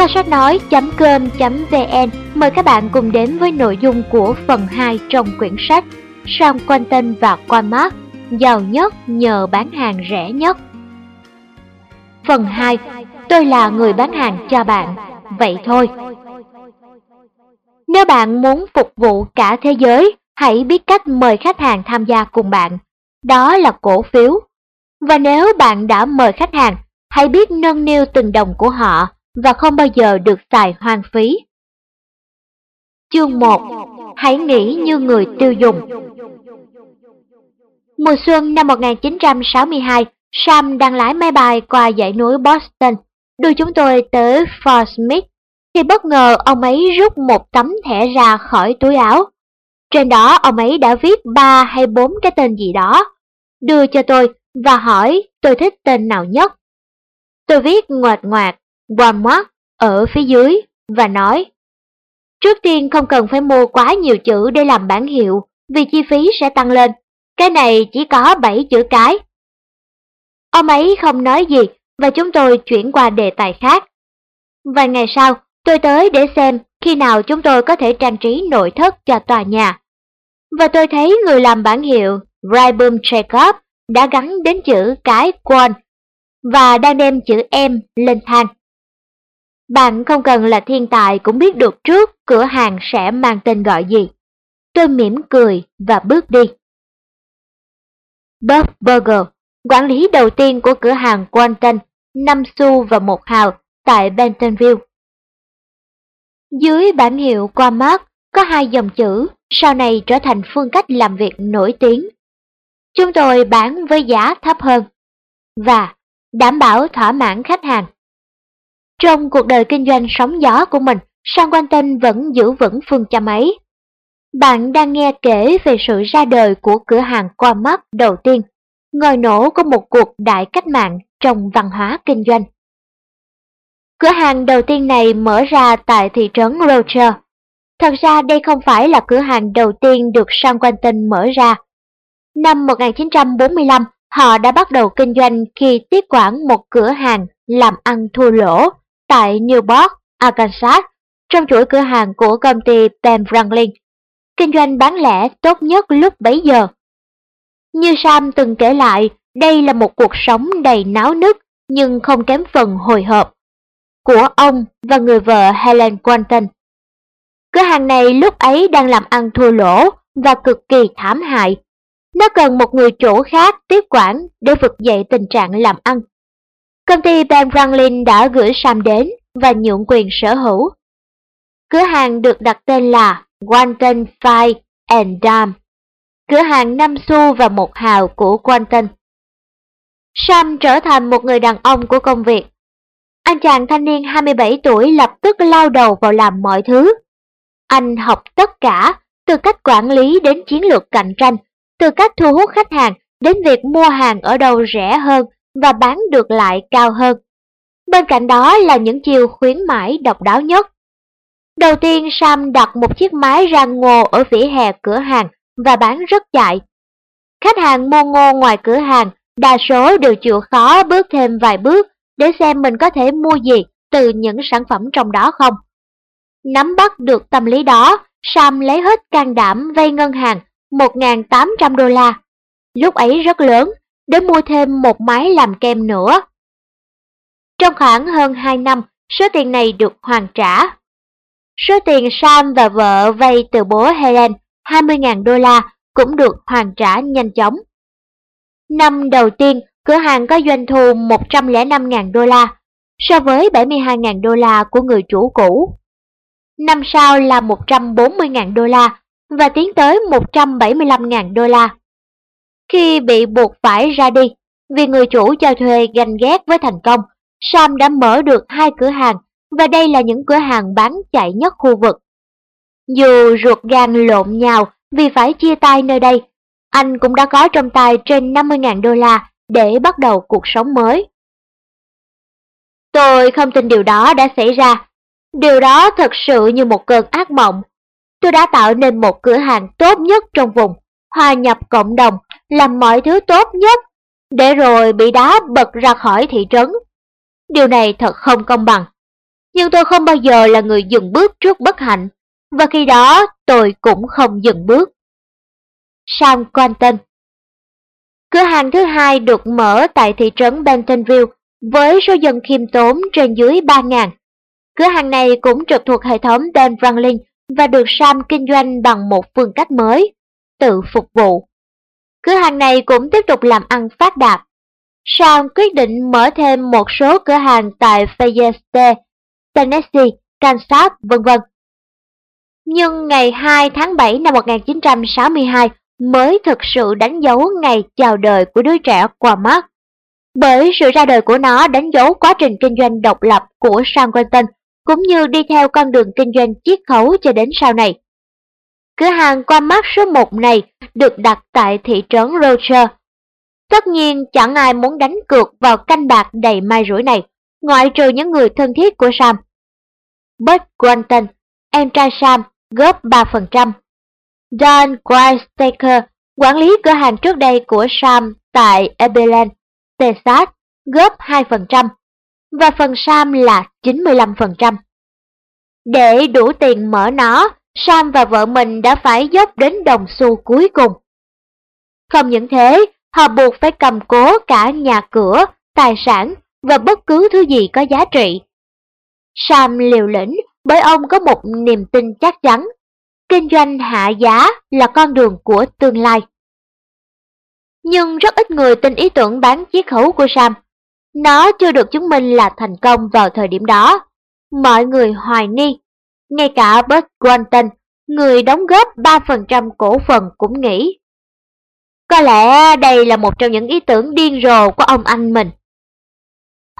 Kho sách nói.com.vn mời các bạn cùng đến với nội dung của phần 2 trong quyển sách Sam Quentin và Walmart giàu nhất nhờ bán hàng rẻ nhất. Phần 2 Tôi là người bán hàng cho bạn, vậy thôi. Nếu bạn muốn phục vụ cả thế giới, hãy biết cách mời khách hàng tham gia cùng bạn. Đó là cổ phiếu. Và nếu bạn đã mời khách hàng, hãy biết nâng niu từng đồng của họ và không bao giờ được xài hoang phí. Chương 1 Hãy nghĩ như người tiêu dùng Mùa xuân năm 1962, Sam đang lái máy bay qua dãy núi Boston, đưa chúng tôi tới Fort Smith, thì bất ngờ ông ấy rút một tấm thẻ ra khỏi túi áo. Trên đó ông ấy đã viết ba hay bốn cái tên gì đó, đưa cho tôi và hỏi tôi thích tên nào nhất. Tôi viết ngoạch ngoạc Walmart ở phía dưới và nói Trước tiên không cần phải mua quá nhiều chữ để làm bản hiệu vì chi phí sẽ tăng lên. Cái này chỉ có 7 chữ cái. Ông ấy không nói gì và chúng tôi chuyển qua đề tài khác. Vài ngày sau, tôi tới để xem khi nào chúng tôi có thể trang trí nội thất cho tòa nhà. Và tôi thấy người làm bản hiệu Rybum Jacob đã gắn đến chữ cái Quan và đang đem chữ Em lên thang. Bạn không cần là thiên tài cũng biết được trước cửa hàng sẽ mang tên gọi gì. Tôi mỉm cười và bước đi. Bob Burger, quản lý đầu tiên của cửa hàng Quanton, 5 xu và một hào tại Bentonville. Dưới bản hiệu qua mát có hai dòng chữ sau này trở thành phương cách làm việc nổi tiếng. Chúng tôi bán với giá thấp hơn và đảm bảo thỏa mãn khách hàng. Trong cuộc đời kinh doanh sóng gió của mình, Sang Quan vẫn giữ vững phương châm ấy. Bạn đang nghe kể về sự ra đời của cửa hàng qua mắt đầu tiên, ngòi nổ của một cuộc đại cách mạng trong văn hóa kinh doanh. Cửa hàng đầu tiên này mở ra tại thị trấn Roger. Thật ra đây không phải là cửa hàng đầu tiên được San Quentin mở ra. Năm 1945, họ đã bắt đầu kinh doanh khi tiếp quản một cửa hàng làm ăn thua lỗ tại Newport, Arkansas, trong chuỗi cửa hàng của công ty Ben Franklin, kinh doanh bán lẻ tốt nhất lúc bấy giờ. Như Sam từng kể lại, đây là một cuộc sống đầy náo nức nhưng không kém phần hồi hộp của ông và người vợ Helen Quanton. Cửa hàng này lúc ấy đang làm ăn thua lỗ và cực kỳ thảm hại. Nó cần một người chủ khác tiếp quản để vực dậy tình trạng làm ăn. Công ty Ben Franklin đã gửi Sam đến và nhượng quyền sở hữu. Cửa hàng được đặt tên là Quanton Five and Dam, cửa hàng 5 xu và một hào của Quanton. Sam trở thành một người đàn ông của công việc. Anh chàng thanh niên 27 tuổi lập tức lao đầu vào làm mọi thứ. Anh học tất cả, từ cách quản lý đến chiến lược cạnh tranh, từ cách thu hút khách hàng đến việc mua hàng ở đâu rẻ hơn và bán được lại cao hơn. Bên cạnh đó là những chiều khuyến mãi độc đáo nhất. Đầu tiên Sam đặt một chiếc máy rang ngô ở vỉa hè cửa hàng và bán rất chạy. Khách hàng mua ngô ngoài cửa hàng, đa số đều chịu khó bước thêm vài bước để xem mình có thể mua gì từ những sản phẩm trong đó không. Nắm bắt được tâm lý đó, Sam lấy hết can đảm vay ngân hàng 1.800 đô la. Lúc ấy rất lớn, để mua thêm một máy làm kem nữa. Trong khoảng hơn 2 năm, số tiền này được hoàn trả. Số tiền Sam và vợ vay từ bố Helen 20.000 đô la cũng được hoàn trả nhanh chóng. Năm đầu tiên, cửa hàng có doanh thu 105.000 đô la, so với 72.000 đô la của người chủ cũ. Năm sau là 140.000 đô la và tiến tới 175.000 đô la. Khi bị buộc phải ra đi, vì người chủ cho thuê ganh ghét với thành công, Sam đã mở được hai cửa hàng và đây là những cửa hàng bán chạy nhất khu vực. Dù ruột gan lộn nhào vì phải chia tay nơi đây, anh cũng đã có trong tay trên 50.000 đô la để bắt đầu cuộc sống mới. Tôi không tin điều đó đã xảy ra. Điều đó thật sự như một cơn ác mộng. Tôi đã tạo nên một cửa hàng tốt nhất trong vùng, hòa nhập cộng đồng, làm mọi thứ tốt nhất, để rồi bị đá bật ra khỏi thị trấn. Điều này thật không công bằng. nhưng tôi không bao giờ là người dừng bước trước bất hạnh, và khi đó tôi cũng không dừng bước. Sam Quanton Cửa hàng thứ hai được mở tại thị trấn Bentonville với số dân khiêm tốn trên dưới 3.000. Cửa hàng này cũng trực thuộc hệ thống Dan Franklin và được Sam kinh doanh bằng một phương cách mới, tự phục vụ. Cửa hàng này cũng tiếp tục làm ăn phát đạt. Sam quyết định mở thêm một số cửa hàng tại Fayette, Tennessee, Kansas, vân vân. Nhưng ngày 2 tháng 7 năm 1962 mới thực sự đánh dấu ngày chào đời của đứa trẻ qua mắt. Bởi sự ra đời của nó đánh dấu quá trình kinh doanh độc lập của Sam Quentin cũng như đi theo con đường kinh doanh chiết khấu cho đến sau này. Cửa hàng qua mắt số 1 này được đặt tại thị trấn Roger. Tất nhiên chẳng ai muốn đánh cược vào canh bạc đầy mai rủi này, ngoại trừ những người thân thiết của Sam. Bud Granton, em trai Sam, góp 3%. Don Weistaker, quản lý cửa hàng trước đây của Sam tại Abilene, Texas, góp 2%, và phần Sam là 95%. Để đủ tiền mở nó, Sam và vợ mình đã phải dốc đến đồng xu cuối cùng. Không những thế, họ buộc phải cầm cố cả nhà cửa, tài sản và bất cứ thứ gì có giá trị. Sam liều lĩnh bởi ông có một niềm tin chắc chắn. Kinh doanh hạ giá là con đường của tương lai. Nhưng rất ít người tin ý tưởng bán chiếc khấu của Sam. Nó chưa được chứng minh là thành công vào thời điểm đó. Mọi người hoài nghi. Ngay cả Bert Quanton, người đóng góp 3% cổ phần cũng nghĩ. Có lẽ đây là một trong những ý tưởng điên rồ của ông anh mình.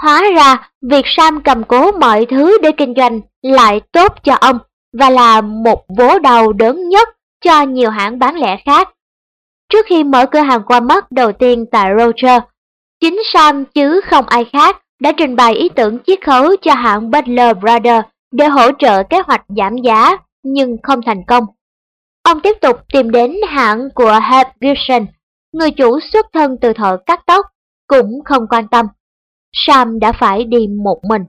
Hóa ra, việc Sam cầm cố mọi thứ để kinh doanh lại tốt cho ông và là một vố đầu đớn nhất cho nhiều hãng bán lẻ khác. Trước khi mở cửa hàng qua mắt đầu tiên tại Roger, chính Sam chứ không ai khác đã trình bày ý tưởng chiết khấu cho hãng Butler Brothers để hỗ trợ kế hoạch giảm giá nhưng không thành công. Ông tiếp tục tìm đến hãng của Herb Gibson, người chủ xuất thân từ thợ cắt tóc, cũng không quan tâm. Sam đã phải đi một mình.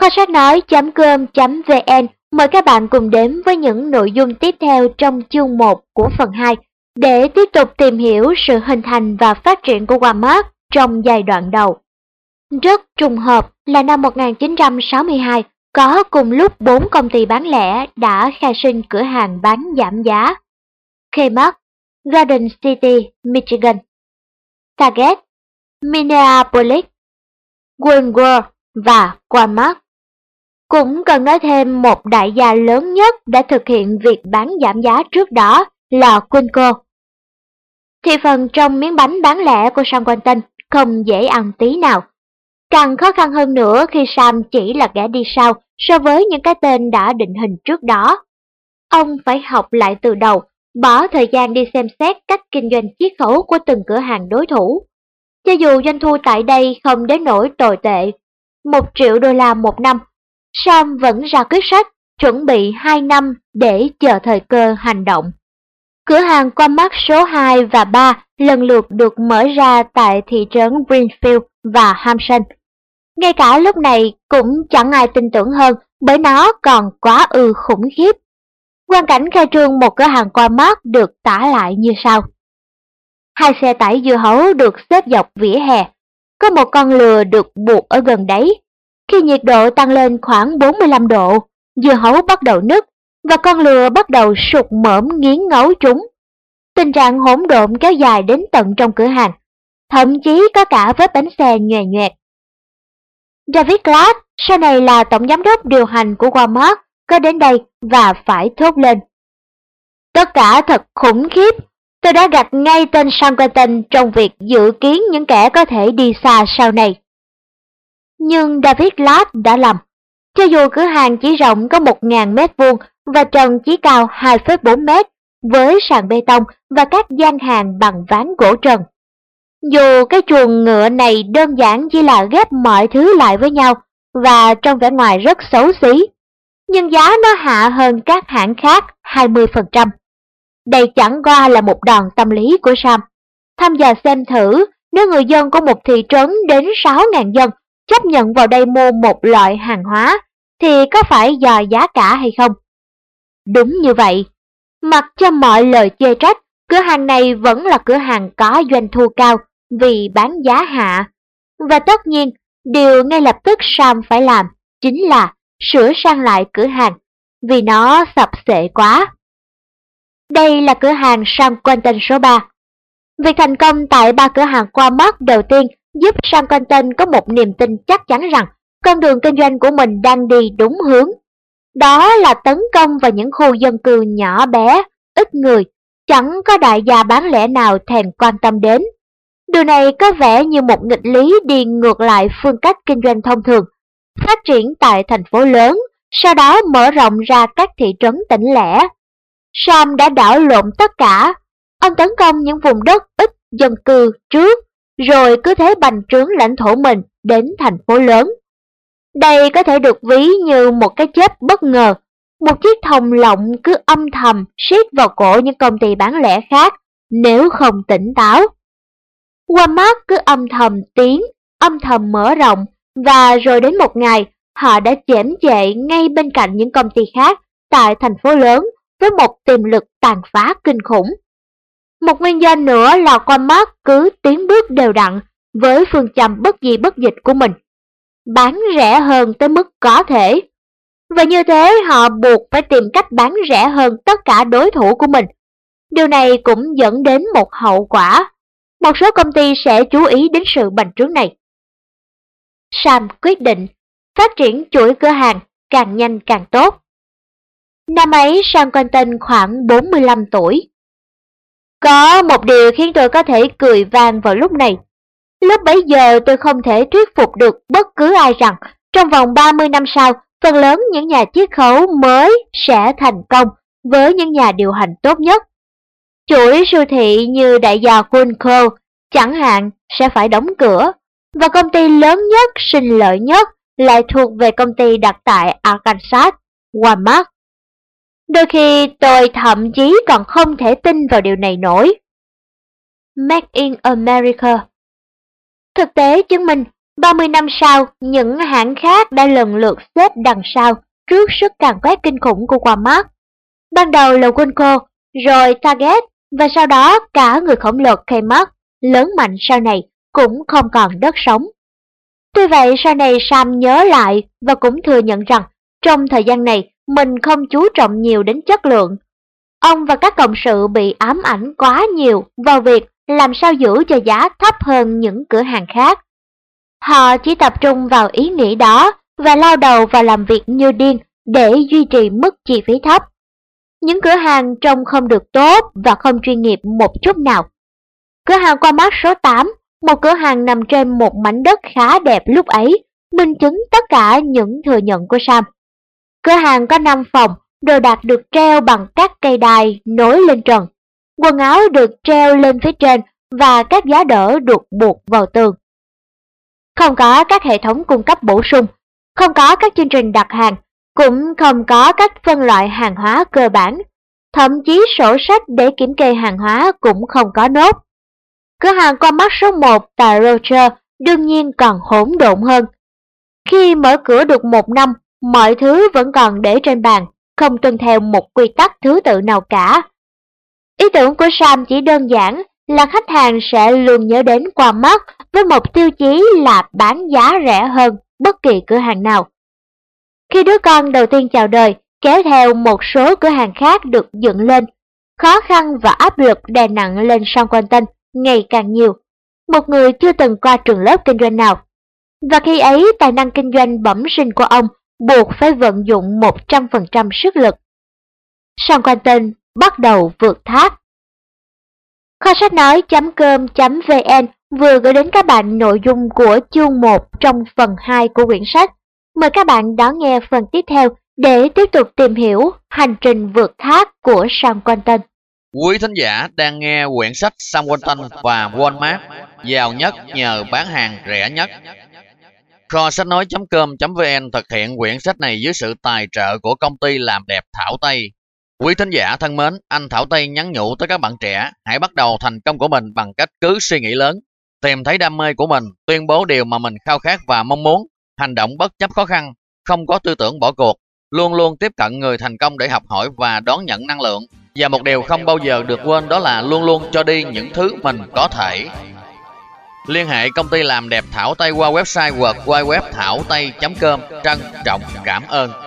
Kho sách nói.com.vn mời các bạn cùng đến với những nội dung tiếp theo trong chương 1 của phần 2 để tiếp tục tìm hiểu sự hình thành và phát triển của Walmart trong giai đoạn đầu. Rất trùng hợp là năm 1962 có cùng lúc bốn công ty bán lẻ đã khai sinh cửa hàng bán giảm giá. Kmart, Garden City, Michigan. Target, Minneapolis, Walmart và Walmart. Cũng cần nói thêm một đại gia lớn nhất đã thực hiện việc bán giảm giá trước đó là Quinco. Thị phần trong miếng bánh bán lẻ của San Quentin không dễ ăn tí nào. Càng khó khăn hơn nữa khi Sam chỉ là kẻ đi sau so với những cái tên đã định hình trước đó. Ông phải học lại từ đầu, bỏ thời gian đi xem xét cách kinh doanh chiết khấu của từng cửa hàng đối thủ. Cho dù doanh thu tại đây không đến nỗi tồi tệ, một triệu đô la một năm, Sam vẫn ra quyết sách chuẩn bị 2 năm để chờ thời cơ hành động. Cửa hàng qua mắt số 2 và 3 lần lượt được mở ra tại thị trấn Greenfield và Hampson. Ngay cả lúc này cũng chẳng ai tin tưởng hơn bởi nó còn quá ư khủng khiếp. Quan cảnh khai trương một cửa hàng qua mắt được tả lại như sau. Hai xe tải dưa hấu được xếp dọc vỉa hè. Có một con lừa được buộc ở gần đấy. Khi nhiệt độ tăng lên khoảng 45 độ, dưa hấu bắt đầu nứt và con lừa bắt đầu sụt mõm nghiến ngấu chúng. Tình trạng hỗn độn kéo dài đến tận trong cửa hàng, thậm chí có cả vết bánh xe nhòe nhoẹt. David Glass, sau này là tổng giám đốc điều hành của Walmart, có đến đây và phải thốt lên. Tất cả thật khủng khiếp, tôi đã gạch ngay tên Sam Quentin trong việc dự kiến những kẻ có thể đi xa sau này. Nhưng David Glass đã lầm. Cho dù cửa hàng chỉ rộng có 1.000 mét vuông và trần chỉ cao 2,4 mét, với sàn bê tông và các gian hàng bằng ván gỗ trần. Dù cái chuồng ngựa này đơn giản chỉ là ghép mọi thứ lại với nhau và trong vẻ ngoài rất xấu xí, nhưng giá nó hạ hơn các hãng khác 20%. Đây chẳng qua là một đòn tâm lý của Sam. Tham gia xem thử, nếu người dân của một thị trấn đến 6.000 dân chấp nhận vào đây mua một loại hàng hóa thì có phải dò giá cả hay không? Đúng như vậy, mặc cho mọi lời chê trách, cửa hàng này vẫn là cửa hàng có doanh thu cao vì bán giá hạ. Và tất nhiên, điều ngay lập tức Sam phải làm chính là sửa sang lại cửa hàng vì nó sập xệ quá. Đây là cửa hàng Sam Quentin số 3. Việc thành công tại ba cửa hàng qua mắt đầu tiên giúp Sam Quentin có một niềm tin chắc chắn rằng con đường kinh doanh của mình đang đi đúng hướng. Đó là tấn công vào những khu dân cư nhỏ bé, ít người, chẳng có đại gia bán lẻ nào thèm quan tâm đến. Điều này có vẻ như một nghịch lý đi ngược lại phương cách kinh doanh thông thường, phát triển tại thành phố lớn, sau đó mở rộng ra các thị trấn tỉnh lẻ. Sam đã đảo lộn tất cả, ông tấn công những vùng đất ít dân cư trước, rồi cứ thế bành trướng lãnh thổ mình đến thành phố lớn. Đây có thể được ví như một cái chết bất ngờ, một chiếc thòng lọng cứ âm thầm siết vào cổ những công ty bán lẻ khác nếu không tỉnh táo. Walmart cứ âm thầm tiến, âm thầm mở rộng và rồi đến một ngày họ đã chễm chệ ngay bên cạnh những công ty khác tại thành phố lớn với một tiềm lực tàn phá kinh khủng. Một nguyên do nữa là Walmart cứ tiến bước đều đặn với phương châm bất di bất dịch của mình bán rẻ hơn tới mức có thể. Và như thế, họ buộc phải tìm cách bán rẻ hơn tất cả đối thủ của mình. Điều này cũng dẫn đến một hậu quả. Một số công ty sẽ chú ý đến sự bành trướng này. Sam quyết định phát triển chuỗi cửa hàng càng nhanh càng tốt. Năm ấy, Sam Quentin khoảng 45 tuổi. Có một điều khiến tôi có thể cười vang vào lúc này. Lúc bấy giờ tôi không thể thuyết phục được bất cứ ai rằng trong vòng 30 năm sau, phần lớn những nhà chiết khấu mới sẽ thành công với những nhà điều hành tốt nhất. Chuỗi siêu thị như đại gia Quinco chẳng hạn sẽ phải đóng cửa và công ty lớn nhất sinh lợi nhất lại thuộc về công ty đặt tại Arkansas, Walmart. Đôi khi tôi thậm chí còn không thể tin vào điều này nổi. Make in America Thực tế chứng minh, 30 năm sau, những hãng khác đã lần lượt xếp đằng sau trước sức càn quét kinh khủng của Walmart. Ban đầu là Winco, rồi Target, và sau đó cả người khổng lồ Kmart, lớn mạnh sau này, cũng không còn đất sống. Tuy vậy sau này Sam nhớ lại và cũng thừa nhận rằng trong thời gian này mình không chú trọng nhiều đến chất lượng. Ông và các cộng sự bị ám ảnh quá nhiều vào việc làm sao giữ cho giá thấp hơn những cửa hàng khác. Họ chỉ tập trung vào ý nghĩ đó và lao đầu vào làm việc như điên để duy trì mức chi phí thấp. Những cửa hàng trông không được tốt và không chuyên nghiệp một chút nào. Cửa hàng qua mắt số 8, một cửa hàng nằm trên một mảnh đất khá đẹp lúc ấy, minh chứng tất cả những thừa nhận của Sam. Cửa hàng có 5 phòng, đồ đạc được treo bằng các cây đài nối lên trần. Quần áo được treo lên phía trên và các giá đỡ được buộc vào tường. Không có các hệ thống cung cấp bổ sung, không có các chương trình đặt hàng, cũng không có các phân loại hàng hóa cơ bản. Thậm chí sổ sách để kiểm kê hàng hóa cũng không có nốt. Cửa hàng qua mắt số 1 tại Roger đương nhiên còn hỗn độn hơn. Khi mở cửa được một năm, mọi thứ vẫn còn để trên bàn, không tuân theo một quy tắc thứ tự nào cả. Ý tưởng của Sam chỉ đơn giản là khách hàng sẽ luôn nhớ đến qua mắt với một tiêu chí là bán giá rẻ hơn bất kỳ cửa hàng nào. Khi đứa con đầu tiên chào đời, kéo theo một số cửa hàng khác được dựng lên, khó khăn và áp lực đè nặng lên Sam Quentin ngày càng nhiều. Một người chưa từng qua trường lớp kinh doanh nào. Và khi ấy tài năng kinh doanh bẩm sinh của ông buộc phải vận dụng 100% sức lực. Sam Quentin bắt đầu vượt thác. Kho sách nói.com.vn vừa gửi đến các bạn nội dung của chương 1 trong phần 2 của quyển sách. Mời các bạn đón nghe phần tiếp theo để tiếp tục tìm hiểu hành trình vượt thác của Sam Quentin. Quý thính giả đang nghe quyển sách Sam Quentin và Walmart, giàu nhất nhờ bán hàng rẻ nhất. Kho sách nói.com.vn thực hiện quyển sách này dưới sự tài trợ của công ty làm đẹp Thảo Tây Quý thính giả thân mến, anh Thảo Tây nhắn nhủ tới các bạn trẻ, hãy bắt đầu thành công của mình bằng cách cứ suy nghĩ lớn, tìm thấy đam mê của mình, tuyên bố điều mà mình khao khát và mong muốn, hành động bất chấp khó khăn, không có tư tưởng bỏ cuộc, luôn luôn tiếp cận người thành công để học hỏi và đón nhận năng lượng. Và một điều không bao giờ được quên đó là luôn luôn cho đi những thứ mình có thể. Liên hệ công ty làm đẹp Thảo Tây qua website www.thảo tây.com. Trân trọng cảm ơn.